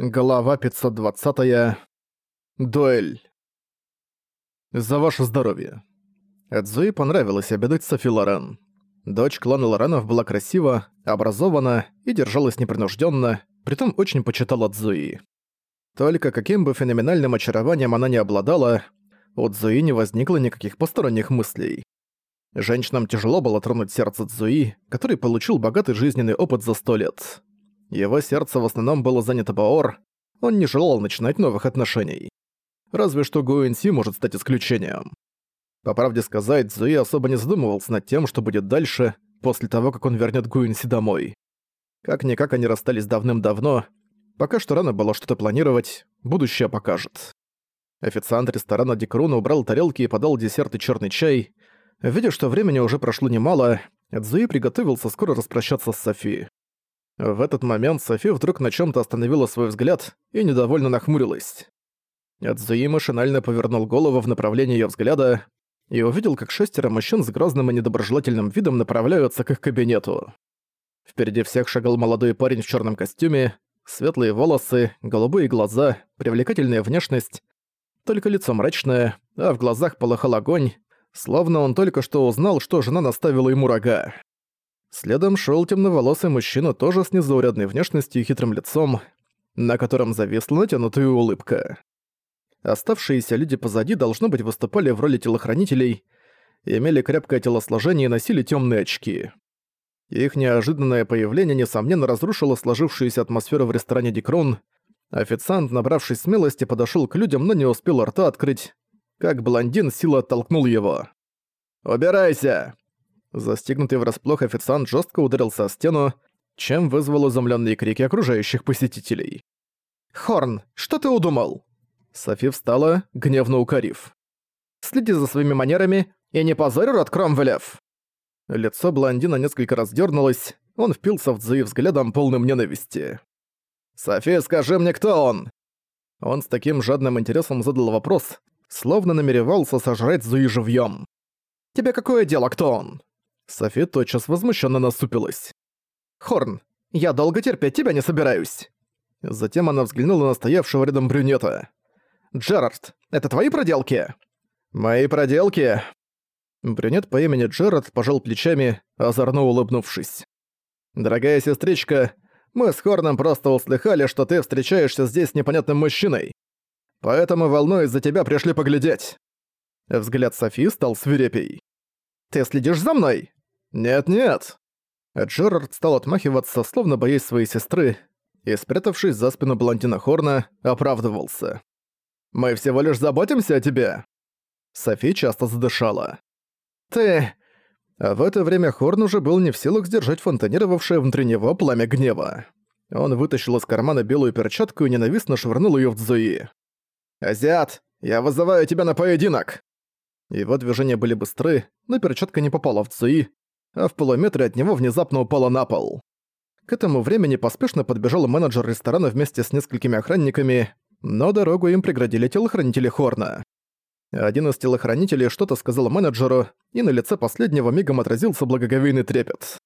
Глава 520. Дуэль. За ваше здоровье. Эдзуи понравилось обедать Софи Лорен. Дочь клана Лоренов была красива, образована и держалась непринужденно, притом очень почитала Цзуи. Только каким бы феноменальным очарованием она не обладала, у Цзуи не возникло никаких посторонних мыслей. Женщинам тяжело было тронуть сердце Цзуи, который получил богатый жизненный опыт за сто лет. Его сердце в основном было занято Баор, он не желал начинать новых отношений. Разве что Гуэнси может стать исключением. По правде сказать, Зуи особо не задумывался над тем, что будет дальше, после того, как он вернет Гуэнси домой. Как-никак они расстались давным-давно, пока что рано было что-то планировать, будущее покажет. Официант ресторана Дикруна убрал тарелки и подал десерт и черный чай. Видя, что времени уже прошло немало, Цзуи приготовился скоро распрощаться с Софи. В этот момент Софи вдруг на чем то остановила свой взгляд и недовольно нахмурилась. Адзуи машинально повернул голову в направлении ее взгляда и увидел, как шестеро мужчин с грозным и недоброжелательным видом направляются к их кабинету. Впереди всех шагал молодой парень в черном костюме, светлые волосы, голубые глаза, привлекательная внешность, только лицо мрачное, а в глазах полыхал огонь, словно он только что узнал, что жена наставила ему рога. Следом шел темноволосый мужчина тоже с незаурядной внешностью и хитрым лицом, на котором зависла натянутая улыбка. Оставшиеся люди позади, должно быть, выступали в роли телохранителей, имели крепкое телосложение и носили темные очки. Их неожиданное появление, несомненно, разрушило сложившуюся атмосферу в ресторане Дикрон. Официант, набравшись смелости, подошел к людям, но не успел рта открыть. Как блондин сила оттолкнул его. «Убирайся!» Застигнутый врасплох официант жестко ударился о стену, чем вызвал изумленные крики окружающих посетителей. «Хорн, что ты удумал?» Софи встала, гневно укорив. «Следи за своими манерами и не позорь рот Кромвелев!» Лицо блондина несколько раз дернулось, он впился в Цзуи взглядом полным ненависти. «Софи, скажи мне, кто он?» Он с таким жадным интересом задал вопрос, словно намеревался сожрать Цзуи живьем. «Тебе какое дело, кто он?» Софи тотчас возмущенно насупилась. «Хорн, я долго терпеть тебя не собираюсь!» Затем она взглянула на стоявшего рядом брюнета. «Джерард, это твои проделки?» «Мои проделки?» Брюнет по имени Джерард пожал плечами, озорно улыбнувшись. «Дорогая сестричка, мы с Хорном просто услыхали, что ты встречаешься здесь с непонятным мужчиной. Поэтому, волнуясь за тебя, пришли поглядеть». Взгляд Софи стал свирепей. «Ты следишь за мной?» «Нет-нет». Джерард стал отмахиваться, словно боясь своей сестры, и, спрятавшись за спину блондина Хорна, оправдывался. «Мы всего лишь заботимся о тебе!» Софи часто задышала. «Ты...» А в это время Хорн уже был не в силах сдержать фонтанировавшее внутри него пламя гнева. Он вытащил из кармана белую перчатку и ненавистно швырнул ее в Цзуи. «Азиат, я вызываю тебя на поединок!» Его движения были быстры, но перчатка не попала в Цуи, а в полуметре от него внезапно упала на пол. К этому времени поспешно подбежал менеджер ресторана вместе с несколькими охранниками, но дорогу им преградили телохранители Хорна. Один из телохранителей что-то сказал менеджеру, и на лице последнего мигом отразился благоговейный трепет.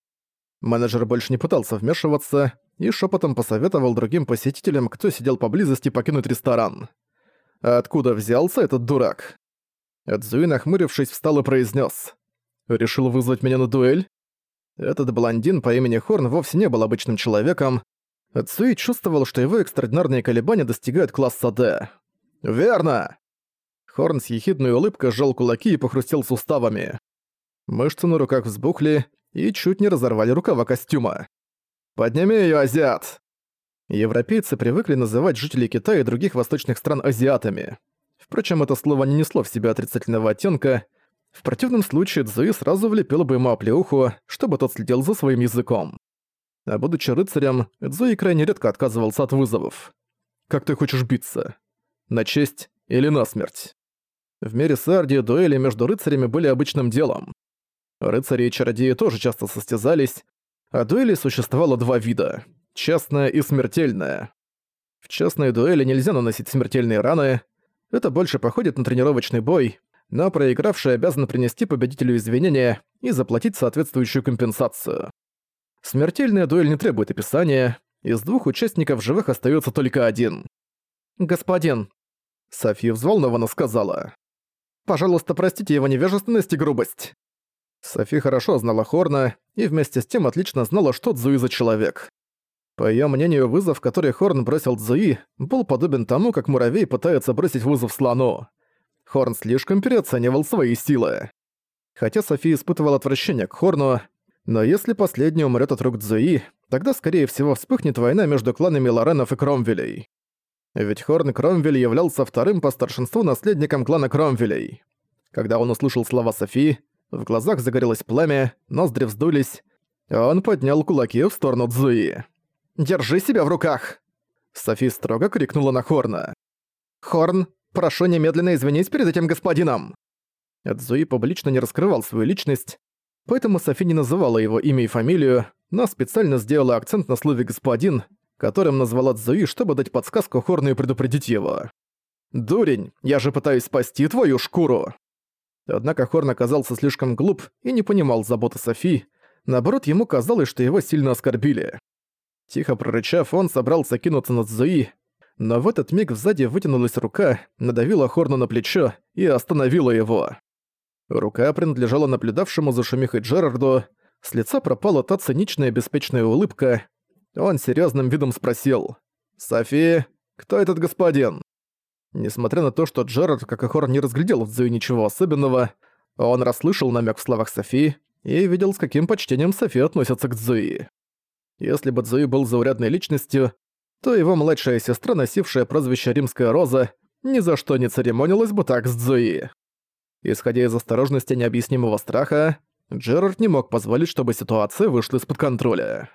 Менеджер больше не пытался вмешиваться и шепотом посоветовал другим посетителям, кто сидел поблизости, покинуть ресторан. Откуда взялся этот дурак? Эдзуи, нахмурившись, встал и произнес: Решил вызвать меня на дуэль? Этот блондин по имени Хорн вовсе не был обычным человеком. Цуи чувствовал, что его экстраординарные колебания достигают класса D. «Верно!» Хорн с ехидной улыбкой сжал кулаки и похрустел суставами. Мышцы на руках взбухли и чуть не разорвали рукава костюма. «Подними её, азиат!» Европейцы привыкли называть жителей Китая и других восточных стран азиатами. Впрочем, это слово не несло в себе отрицательного оттенка, в противном случае Цзуи сразу влепил бы ему оплеуху, чтобы тот следил за своим языком. А будучи рыцарем, Цзуи крайне редко отказывался от вызовов. «Как ты хочешь биться? На честь или на смерть?» В мире Сардии дуэли между рыцарями были обычным делом. Рыцари и чародеи тоже часто состязались, а дуэли существовало два вида – честная и смертельная. В честной дуэли нельзя наносить смертельные раны, это больше походит на тренировочный бой, но проигравший обязан принести победителю извинения и заплатить соответствующую компенсацию. Смертельная дуэль не требует описания, Из двух участников живых остается только один. «Господин», — Софи взволнованно сказала, — «пожалуйста, простите его невежественность и грубость». Софи хорошо знала Хорна и вместе с тем отлично знала, что Цзуи за человек. По её мнению, вызов, который Хорн бросил Цзуи, был подобен тому, как муравей пытается бросить вызов слону. Хорн слишком переоценивал свои силы. Хотя Софи испытывала отвращение к Хорну, но если последний умрет от рук Цзуи, тогда, скорее всего, вспыхнет война между кланами Лоренов и Кромвелей. Ведь Хорн Кромвель являлся вторым по старшинству наследником клана Кромвелей. Когда он услышал слова Софи, в глазах загорелось пламя, ноздри вздулись. Он поднял кулаки в сторону Цзуи. «Держи себя в руках!» Софи строго крикнула на Хорна. «Хорн, прошу немедленно извинить перед этим господином!» Цзуи публично не раскрывал свою личность, поэтому Софи не называла его имя и фамилию, но специально сделала акцент на слове «господин», которым назвала Цзуи, чтобы дать подсказку Хорну и предупредить его. «Дурень, я же пытаюсь спасти твою шкуру!» Однако Хорн оказался слишком глуп и не понимал заботы Софи, наоборот, ему казалось, что его сильно оскорбили. Тихо прорычав, он собрался кинуться на Цзуи, но в этот миг сзади вытянулась рука, надавила Хорну на плечо и остановила его. Рука принадлежала наблюдавшему за шумихой Джерарду, с лица пропала та циничная беспечная улыбка. Он серьезным видом спросил «Софи, кто этот господин?» Несмотря на то, что Джерард, как и Хор, не разглядел в Цзуи ничего особенного, он расслышал намек в словах Софи и видел, с каким почтением Софи относится к Цзуи. Если бы Цзуи был заурядной личностью, то его младшая сестра, носившая прозвище «Римская роза», ни за что не церемонилась бы так с Цзуи. Исходя из осторожности необъяснимого страха, Джерард не мог позволить, чтобы ситуация вышла из-под контроля.